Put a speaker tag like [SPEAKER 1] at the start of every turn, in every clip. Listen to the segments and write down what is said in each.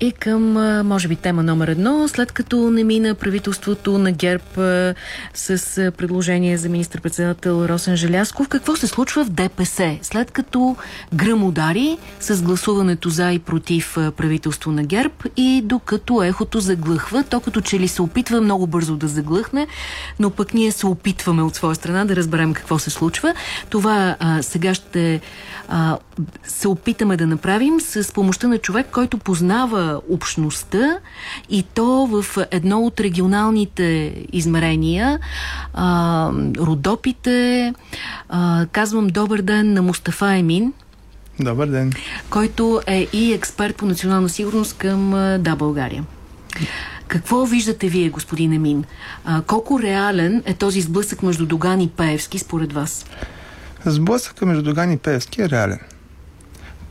[SPEAKER 1] И към, може би, тема номер едно, след като не мина правителството на ГЕРБ с предложение за министр-председател Росен Желясков, какво се случва в ДПС? След като гръм удари с гласуването за и против правителство на ГЕРБ и докато ехото заглъхва, то като че ли се опитва много бързо да заглъхне, но пък ние се опитваме от своя страна да разберем какво се случва. Това а, сега ще а, се опитаме да направим с помощта на човек, който познава общността и то в едно от регионалните измерения. А, Родопите. А, казвам добър ден на Мустафа Емин.
[SPEAKER 2] Добър ден.
[SPEAKER 1] Който е и експерт по национална сигурност към Да, България. Какво виждате вие, господин Емин? А, колко реален е този сблъсък между Доган и Пеевски според вас?
[SPEAKER 2] Сблъсъка между Доган и Пеевски е реален.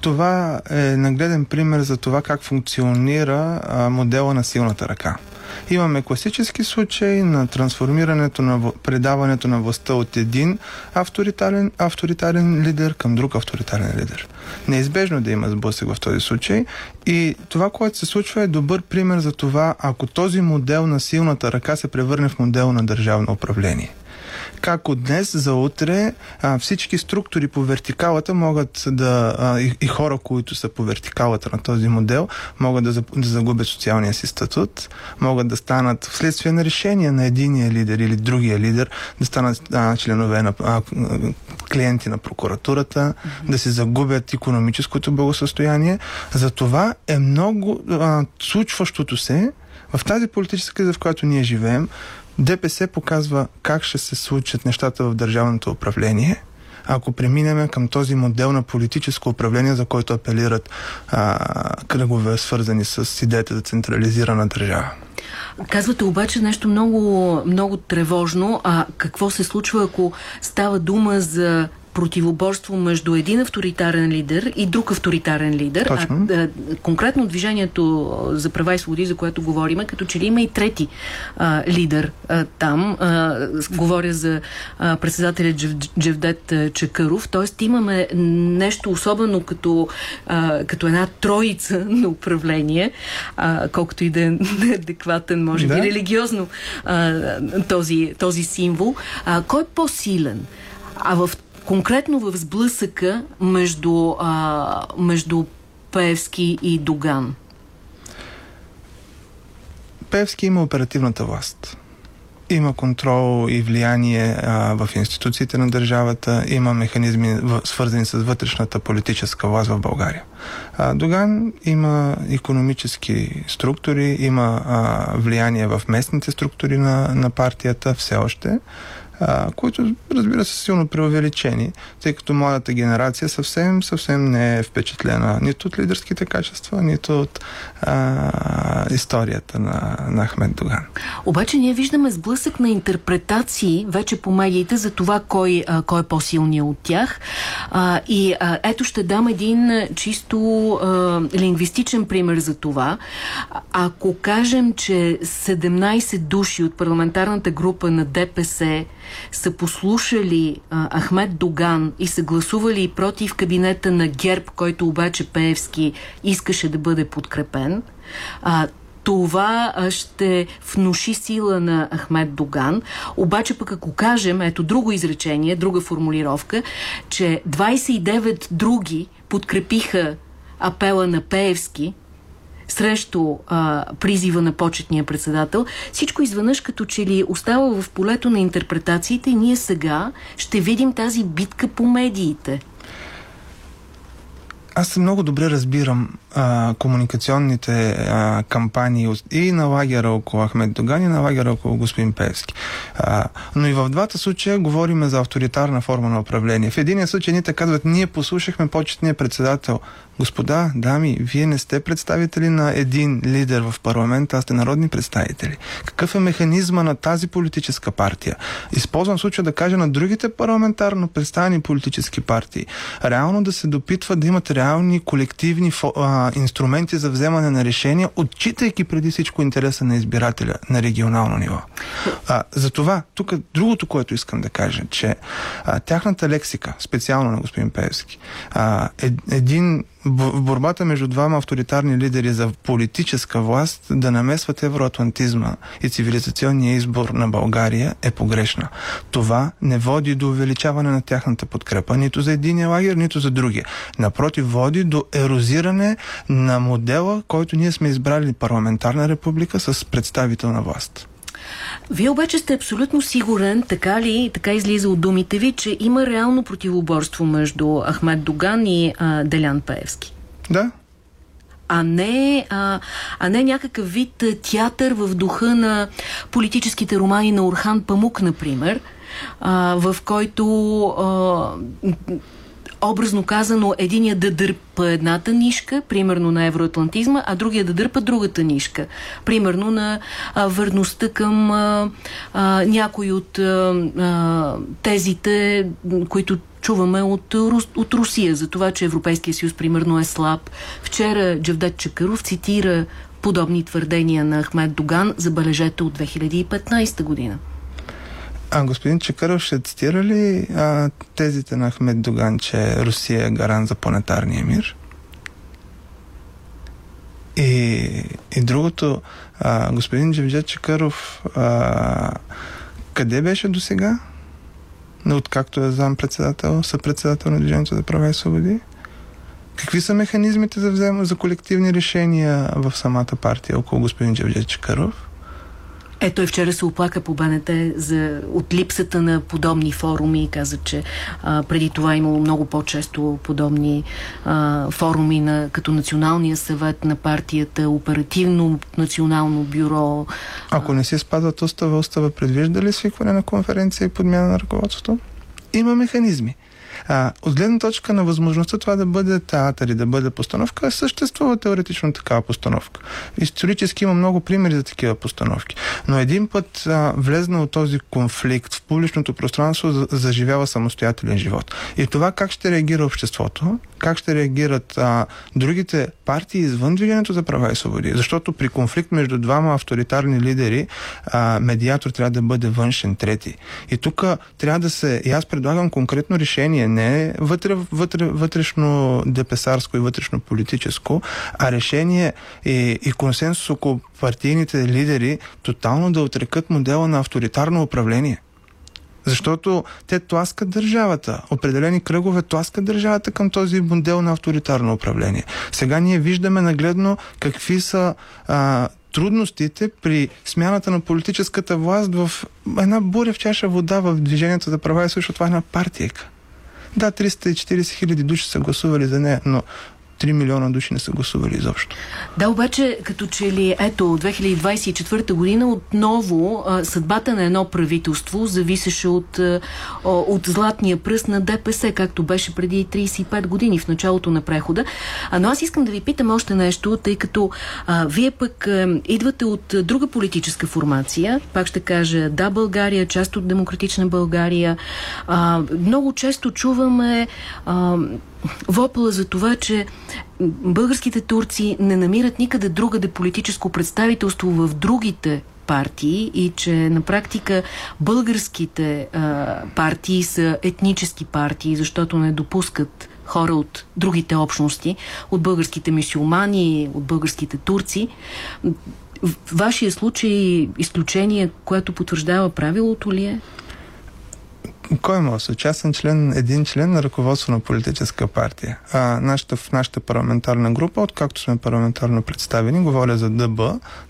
[SPEAKER 2] Това е нагледен пример за това как функционира а, модела на силната ръка. Имаме класически случаи на трансформирането на предаването на властта от един авторитарен, авторитарен лидер към друг авторитарен лидер. Неизбежно е да има сблъсък в този случай и това, което се случва е добър пример за това, ако този модел на силната ръка се превърне в модел на държавно управление как от днес за утре а, всички структури по вертикалата могат да, а, и, и хора, които са по вертикалата на този модел, могат да, да загубят социалния си статут, могат да станат вследствие на решение на единия лидер или другия лидер, да станат а, членове на а, клиенти на прокуратурата, mm-hmm. да се загубят економическото благосъстояние. За това е много а, случващото се в тази политическа криза, в която ние живеем, ДПС показва как ще се случат нещата в държавното управление, ако преминем към този модел на политическо управление, за който апелират а, кръгове, свързани с идеята за централизирана държава.
[SPEAKER 1] Казвате обаче нещо много, много тревожно. А какво се случва, ако става дума за противоборство между един авторитарен лидер и друг авторитарен лидер.
[SPEAKER 2] Точно.
[SPEAKER 1] А, а, конкретно движението за права и свободи, за което говорим, като че ли има и трети а, лидер а, там. А, говоря за а, председателя Джев, Джевдет Чакъров. Тоест имаме нещо особено като, а, като една троица на управление, а, колкото и да е неадекватен, може да. би, религиозно а, този, този символ. А, кой е по-силен? А в конкретно в сблъсъка между, а, между Певски и Доган?
[SPEAKER 2] Певски има оперативната власт. Има контрол и влияние а, в институциите на държавата, има механизми в, свързани с вътрешната политическа власт в България. А, Доган има економически структури, има а, влияние в местните структури на, на партията все още които разбира се силно преувеличени, тъй като младата генерация съвсем, съвсем не е впечатлена нито от лидерските качества, нито от а, историята на, на Ахмед Доган.
[SPEAKER 1] Обаче ние виждаме сблъсък на интерпретации вече по медиите за това кой, а, кой е по-силният от тях. А, и а, ето ще дам един чисто а, лингвистичен пример за това. Ако кажем, че 17 души от парламентарната група на ДПС са послушали а, Ахмед Доган и са гласували против кабинета на ГЕРБ, който обаче Пеевски искаше да бъде подкрепен, а, това ще внуши сила на Ахмед Доган. Обаче пък ако кажем, ето друго изречение, друга формулировка, че 29 други подкрепиха апела на Пеевски, срещу а, призива на почетния председател, всичко изведнъж като че ли остава в полето на интерпретациите ние сега ще видим тази битка по медиите.
[SPEAKER 2] Аз много добре разбирам а, комуникационните а, кампании и на лагера около Ахмед Доган и на лагера около господин Певски. А, но и в двата случая говорим за авторитарна форма на управление. В единия случай ние казват, ние послушахме почетния председател. Господа, дами, вие не сте представители на един лидер в парламента, а сте народни представители. Какъв е механизма на тази политическа партия? Използвам случая да кажа на другите парламентарно представени политически партии. Реално да се допитват да имат реални колективни а, инструменти за вземане на решения, отчитайки преди всичко интереса на избирателя на регионално ниво. А, затова, тук другото, което искам да кажа, че а, тяхната лексика, специално на господин Певски, а, е, един в борбата между двама авторитарни лидери за политическа власт да намесват евроатлантизма и цивилизационния избор на България е погрешна. Това не води до увеличаване на тяхната подкрепа, нито за единия лагер, нито за другия. Напротив, води до ерозиране на модела, който ние сме избрали парламентарна република с представителна власт.
[SPEAKER 1] Вие обаче сте абсолютно сигурен, така ли, така излиза от думите ви, че има реално противоборство между Ахмед Доган и а, Делян Паевски?
[SPEAKER 2] Да,
[SPEAKER 1] а не, а, а не някакъв вид театър в духа на политическите романи на Орхан Памук, например, а, в който а, образно казано, единия да дърпа едната нишка, примерно на евроатлантизма, а другия да дърпа другата нишка, примерно на а, върността към а, а, някои от а, тезите, които чуваме от, от Русия, за това, че Европейския съюз примерно е слаб. Вчера Джавдет Чакаров цитира подобни твърдения на Ахмед Доган, забележете от 2015 година.
[SPEAKER 2] А господин Чекаров ще цитира ли а, тезите на Ахмед Доган, че Русия е гарант за планетарния мир? И, и другото, а, господин Джевджет Чекаров, а, къде беше до сега? Откакто е зам-председател, съпредседател на Движението за права и свободи? Какви са механизмите за взема за колективни решения в самата партия около господин Джевджет Чекаров?
[SPEAKER 1] Е, той вчера се оплака по БНТ за, от липсата на подобни форуми каза, че а, преди това е имало много по-често подобни а, форуми на, като Националния съвет на партията, оперативно национално бюро.
[SPEAKER 2] Ако не си спазват устава, устава предвижда ли свикване на конференция и подмяна на ръководството? Има механизми. А, от гледна точка на възможността това да бъде театър и да бъде постановка, съществува теоретично такава постановка. Исторически има много примери за такива постановки. Но един път а, влезна от този конфликт в публичното пространство, заживява самостоятелен живот. И това как ще реагира обществото, как ще реагират а, другите партии извън Движението за права и свободи. Защото при конфликт между двама авторитарни лидери, а, медиатор трябва да бъде външен трети. И тук трябва да се... И аз предлагам конкретно решение, не вътре, вътре, вътрешно депесарско и вътрешно политическо, а решение и, и консенсус около партийните лидери тотално да отрекат модела на авторитарно управление. Защото те тласкат държавата. Определени кръгове тласкат държавата към този модел на авторитарно управление. Сега ние виждаме нагледно какви са а, трудностите при смяната на политическата власт в една буря в чаша вода в Движението за права и също това е една партийка. Да, 340 хиляди души са гласували за нея, но 3 милиона души не са гласували изобщо.
[SPEAKER 1] Да, обаче, като че ли, ето, 2024 година отново съдбата на едно правителство зависеше от, от златния пръст на ДПС, както беше преди 35 години в началото на прехода. А, но аз искам да ви питам още нещо, тъй като а, вие пък а, идвате от друга политическа формация, пак ще кажа, да, България, част от демократична България. А, много често чуваме а, вопла за това, че българските турци не намират никъде другаде политическо представителство в другите партии и че на практика българските а, партии са етнически партии, защото не допускат хора от другите общности, от българските мисюлмани, от българските турци. В вашия случай изключение, което потвърждава правилото ли е?
[SPEAKER 2] Кой може? Частен член, един член на ръководство на политическа партия. А, нашата, в нашата парламентарна група, откакто сме парламентарно представени, говоря за ДБ,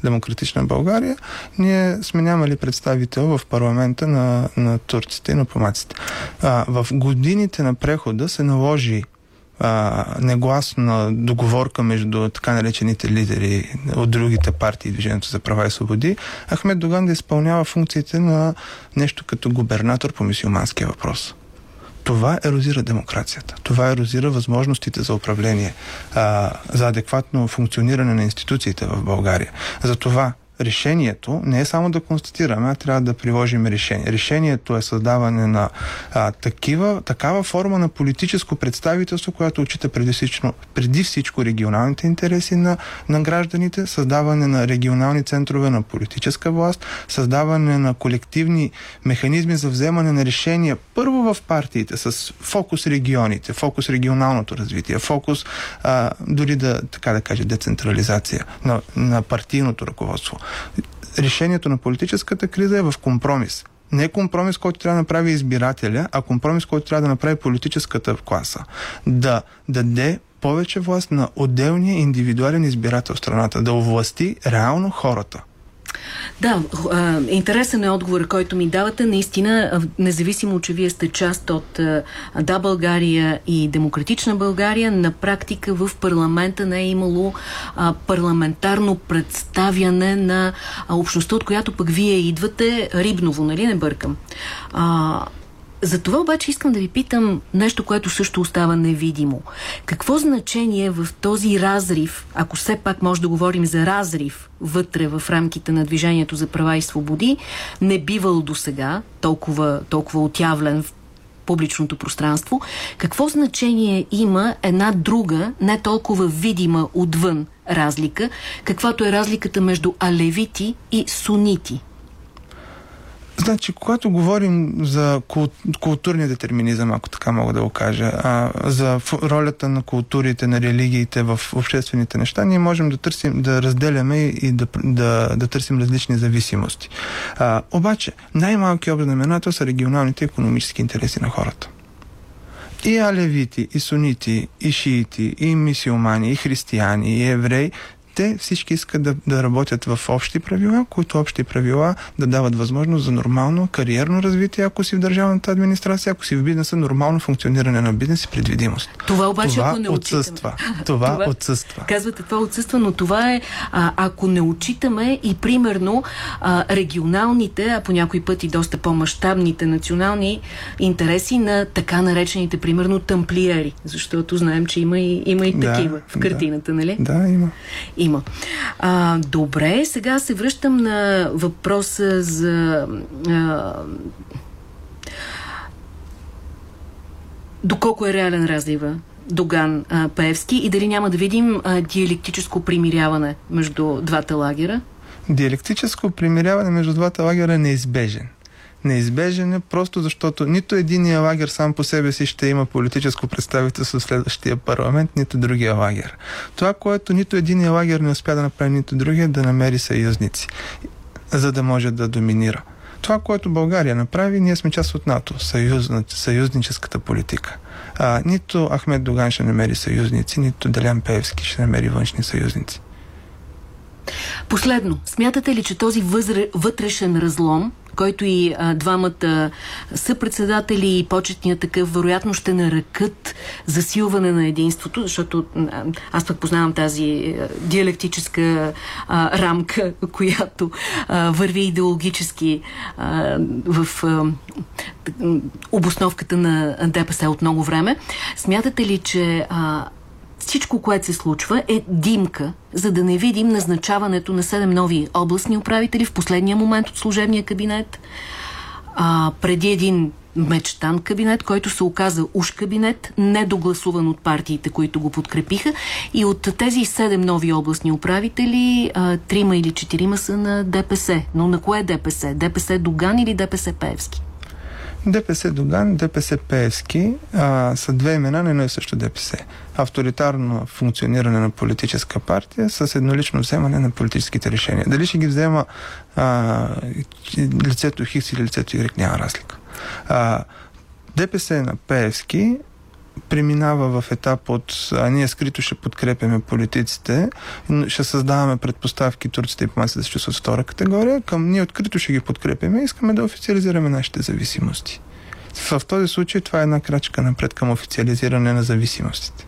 [SPEAKER 2] Демократична България, ние сме нямали представител в парламента на, на турците и на помаците. А, в годините на прехода се наложи а, негласна договорка между така наречените лидери от другите партии, Движението за права и свободи, Ахмед Доган да изпълнява функциите на нещо като губернатор по мисиоманския въпрос. Това ерозира демокрацията. Това ерозира възможностите за управление, а, за адекватно функциониране на институциите в България. Затова решението не е само да констатираме, а трябва да приложим решение. Решението е създаване на а, такива, такава форма на политическо представителство, която отчита преди всичко, преди всичко регионалните интереси на, на гражданите, създаване на регионални центрове на политическа власт, създаване на колективни механизми за вземане на решения първо в партиите с фокус регионите, фокус регионалното развитие, фокус а, дори да, така да кажа, децентрализация на, на партийното ръководство. Решението на политическата криза е в компромис. Не е компромис, който трябва да направи избирателя, а компромис, който трябва да направи политическата класа. Да даде повече власт на отделния индивидуален избирател в страната, да овласти реално хората.
[SPEAKER 1] Да, интересен е отговор, който ми давате. Наистина, независимо, че вие сте част от Да България и Демократична България, на практика в парламента не е имало парламентарно представяне на общността, от която пък вие идвате Рибново, нали не бъркам? За това обаче искам да ви питам нещо, което също остава невидимо. Какво значение в този разрив, ако все пак може да говорим за разрив вътре в рамките на Движението за права и свободи, не бивал до сега толкова, толкова отявлен в публичното пространство, какво значение има една друга, не толкова видима отвън разлика, каквато е разликата между алевити и сунити?
[SPEAKER 2] Значи, когато говорим за културния детерминизъм, ако така мога да го кажа, а, за ролята на културите, на религиите в обществените неща, ние можем да търсим, да разделяме и да, да, да търсим различни зависимости. А, обаче, най-малки обзнаменател са регионалните економически интереси на хората. И алевити, и сунити, и шиити, и мисиомани, и християни, и евреи те всички искат да, да работят в общи правила, които общи правила да дават възможност за нормално кариерно развитие, ако си в държавната администрация, ако си в бизнеса, нормално функциониране на бизнес и предвидимост.
[SPEAKER 1] Това обаче,
[SPEAKER 2] това
[SPEAKER 1] ако не
[SPEAKER 2] отсъства. Това, това отсъства.
[SPEAKER 1] Казвате, това отсъства, но това е, а, ако не отчитаме и примерно а, регионалните, а по някои пъти доста по-масштабните национални интереси на така наречените, примерно, тамплиери, защото знаем, че има и, има и да, такива в картината,
[SPEAKER 2] да,
[SPEAKER 1] нали?
[SPEAKER 2] Да, има
[SPEAKER 1] има. А, добре, сега се връщам на въпроса за... А, доколко е реален разлива Доган а, Певски и дали няма да видим а, диалектическо примиряване между двата лагера?
[SPEAKER 2] Диалектическо примиряване между двата лагера е неизбежен неизбежен е, просто защото нито единия лагер сам по себе си ще има политическо представителство в следващия парламент, нито другия лагер. Това, което нито единия лагер не успя да направи, нито другия, е да намери съюзници, за да може да доминира. Това, което България направи, ние сме част от НАТО, съюз, съюзническата политика. А, нито Ахмед Доган ще намери съюзници, нито Делян Певски ще намери външни съюзници.
[SPEAKER 1] Последно, смятате ли, че този вътрешен разлом който и а, двамата съпредседатели и почетния такъв вероятно ще наръкат засилване на единството, защото аз пък познавам тази а, диалектическа а, рамка, която а, върви идеологически а, в а, обосновката на ДПС от много време. Смятате ли, че а, всичко, което се случва е димка, за да не видим назначаването на 7 нови областни управители в последния момент от служебния кабинет, а, преди един мечтан кабинет, който се оказа уж кабинет, недогласуван от партиите, които го подкрепиха. И от тези седем нови областни управители, трима или четирима са на ДПС. Но на кое ДПС? ДПС Доган или ДПС Певски?
[SPEAKER 2] ДПС Доган, ДПС Пеевски а, са две имена на едно и също ДПС. Авторитарно функциониране на политическа партия с еднолично вземане на политическите решения. Дали ще ги взема а, лицето Хикс или лицето Y, няма разлика. А, ДПС на Пеевски преминава в етап от а ние скрито ще подкрепяме политиците, ще създаваме предпоставки турците и помаците да се чувстват втора категория, към ние открито ще ги подкрепяме и искаме да официализираме нашите зависимости. В този случай това е една крачка напред към официализиране на зависимостите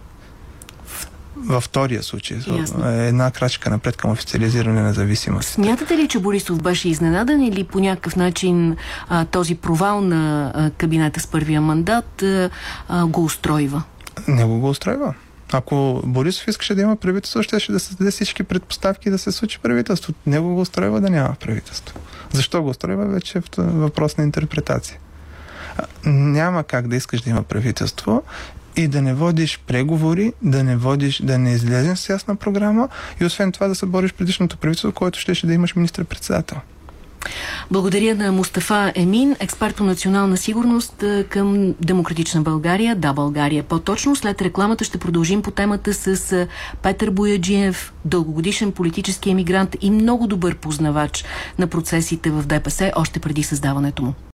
[SPEAKER 2] във втория случай. Ясно. Е една крачка напред към официализиране на зависимост.
[SPEAKER 1] Смятате ли, че Борисов беше изненадан или по някакъв начин а, този провал на а, кабинета с първия мандат а, а, го устройва?
[SPEAKER 2] Не го, го устройва. Ако Борисов искаше да има правителство, ще, ще да създаде всички предпоставки да се случи правителство. Него го устройва да няма правителство. Защо го устройва, вече е въпрос на интерпретация. Няма как да искаш да има правителство и да не водиш преговори, да не водиш, да не излезеш с ясна програма и освен това да се бориш предишното правителство, което ще, да имаш министър-председател.
[SPEAKER 1] Благодаря на Мустафа Емин, експерт по национална сигурност към Демократична България. Да, България. По-точно след рекламата ще продължим по темата с Петър Бояджиев, дългогодишен политически емигрант и много добър познавач на процесите в ДПС, още преди създаването му.